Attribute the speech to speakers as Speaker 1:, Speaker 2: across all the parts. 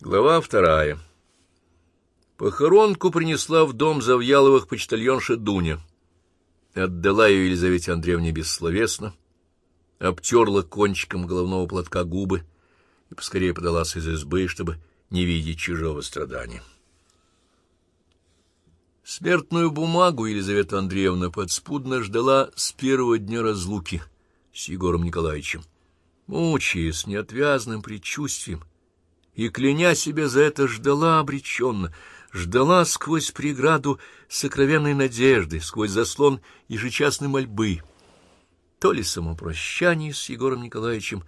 Speaker 1: Глава вторая. Похоронку принесла в дом Завьяловых почтальонша Дуня. Отдала ее Елизавете Андреевне бессловесно, обтерла кончиком головного платка губы и поскорее подалась из избы, чтобы не видеть чужого страдания. Смертную бумагу Елизавета Андреевна подспудно ждала с первого дня разлуки с Егором Николаевичем, мучаясь неотвязным предчувствием, и, кляня себя за это, ждала обреченно, ждала сквозь преграду сокровенной надежды, сквозь заслон ежечасной мольбы. То ли самопрощание с Егором Николаевичем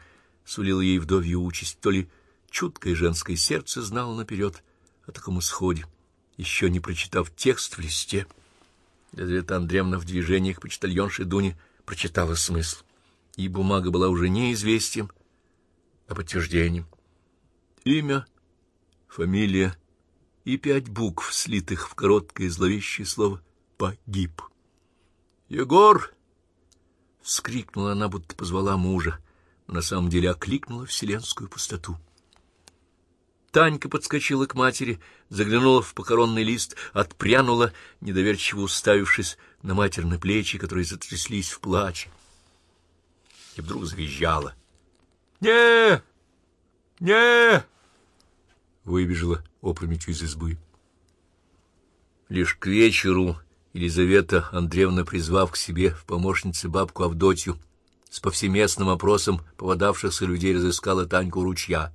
Speaker 1: сулило ей вдовью участь, то ли чуткое женское сердце знало наперед о таком исходе, еще не прочитав текст в листе. Елизавета Андреевна в движениях почтальонши Дуни прочитала смысл, и бумага была уже не известием, а подтверждением. Имя, фамилия и пять букв, слитых в короткое зловещее слово «погиб». «Егор!» — вскрикнула она, будто позвала мужа, но на самом деле окликнула вселенскую пустоту. Танька подскочила к матери, заглянула в похоронный лист, отпрянула, недоверчиво уставившись на матерные плечи, которые затряслись в плаче. И вдруг завизжала. «Не! Не выбежала опрометью из избы. Лишь к вечеру Елизавета Андреевна, призвав к себе в помощнице бабку Авдотью, с повсеместным опросом поводавшихся людей разыскала Таньку ручья.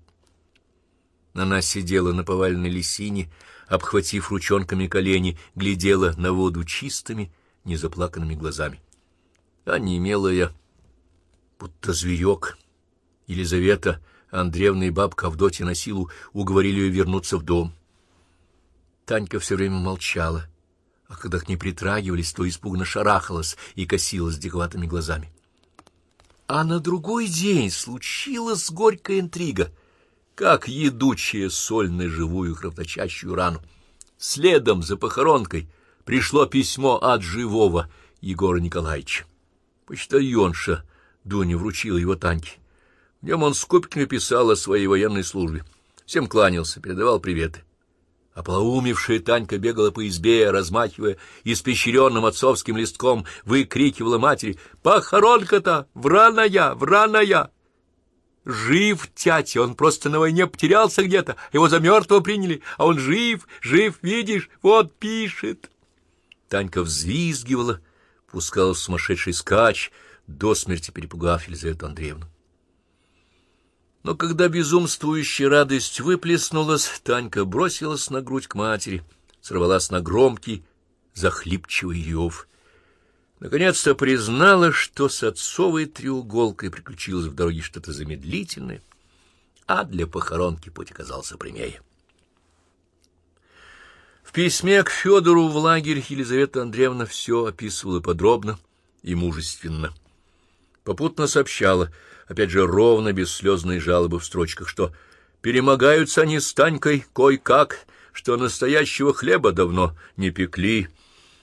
Speaker 1: Она сидела на поваленной лисине, обхватив ручонками колени, глядела на воду чистыми, незаплаканными глазами. А немелая, будто зверек, Елизавета Андреевна и бабка Авдотья на силу уговорили ее вернуться в дом. Танька все время молчала, а когда к ней притрагивались, то испуганно шарахалась и косилась диковатыми глазами. А на другой день случилась горькая интрига, как едучая соль на живую кровоточащую рану. Следом за похоронкой пришло письмо от живого Егора Николаевича. Почтальонша Дуня вручила его Таньке. В нем он скупками писал о своей военной службе. Всем кланялся, передавал приветы. Оплоумевшая Танька бегала по избе, размахивая испещренным отцовским листком, выкрикивала матери «Похоронка-то! Враная! Враная!» Жив тятя, он просто на войне потерялся где-то, его за мертвого приняли, а он жив, жив, видишь, вот пишет. Танька взвизгивала, пускала сумасшедший скач, до смерти перепугав Елизавету Андреевну. Но когда безумствующая радость выплеснулась, Танька бросилась на грудь к матери, сорвалась на громкий, захлипчивый рев. Наконец-то признала, что с отцовой треуголкой приключилось в дороге что-то замедлительное, а для похоронки путь оказался прямее. В письме к Федору в лагерь Елизавета Андреевна все описывала подробно и мужественно. Попутно сообщала — опять же ровно, без слезной жалобы в строчках, что перемогаются они с Танькой кой-как, что настоящего хлеба давно не пекли.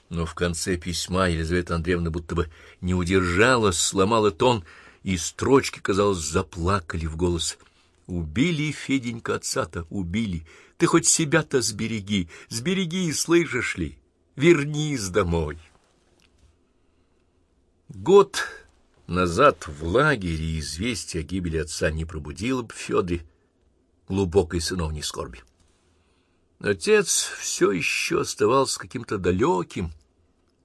Speaker 1: Но в конце письма Елизавета Андреевна будто бы не удержалась, сломала тон, и строчки, казалось, заплакали в голос. «Убили, Феденька, отца-то, убили. Ты хоть себя-то сбереги, сбереги, слышишь ли? Вернись домой». Год назад в лагере известие о гибели отца не пробудило бы Федоре глубокой сыновней скорби. Отец все еще оставался каким-то далеким,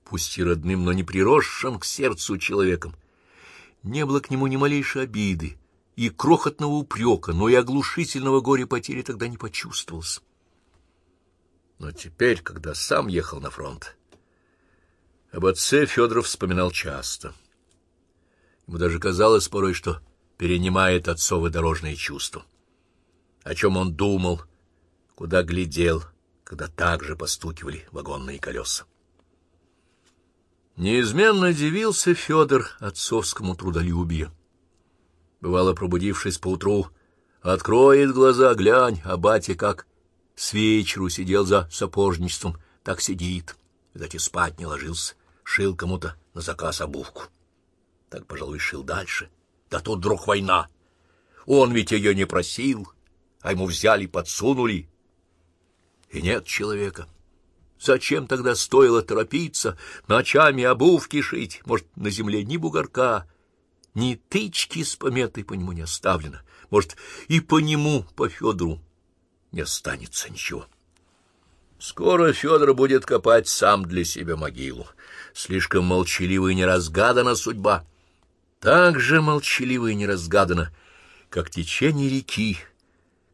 Speaker 1: пусть и родным, но не приросшим к сердцу человеком. Не было к нему ни малейшей обиды и крохотного упрека, но и оглушительного горя потери тогда не почувствовалось. Но теперь, когда сам ехал на фронт, об отце Федоров вспоминал часто — Ему даже казалось порой, что перенимает отцовы дорожные чувства. О чем он думал, куда глядел, когда так же постукивали вагонные колеса. Неизменно дивился Федор отцовскому трудолюбию. Бывало, пробудившись поутру, откроет глаза, глянь, а батя как с вечеру сидел за сапожничеством, так сидит, видать, и спать не ложился, шил кому-то на заказ обувку. Так, пожалуй, шил дальше. Да тут вдруг война. Он ведь ее не просил, а ему взяли, подсунули. И нет человека. Зачем тогда стоило торопиться, ночами обувки шить? Может, на земле ни бугорка, ни тычки с пометой по нему не оставлено. Может, и по нему, по Федору, не останется ничего. Скоро Федор будет копать сам для себя могилу. Слишком молчалива и неразгадана судьба. Так же молчалива и неразгадана, как течение реки,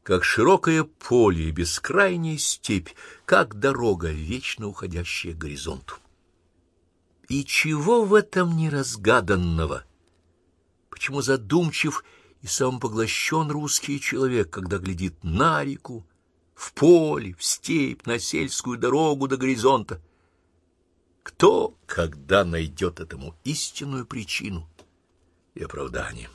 Speaker 1: как широкое поле и бескрайняя степь, как дорога, вечно уходящая к горизонту. И чего в этом неразгаданного? Почему задумчив и самопоглощен русский человек, когда глядит на реку, в поле, в степь, на сельскую дорогу до горизонта. Кто, когда найдет этому истинную причину и оправдание?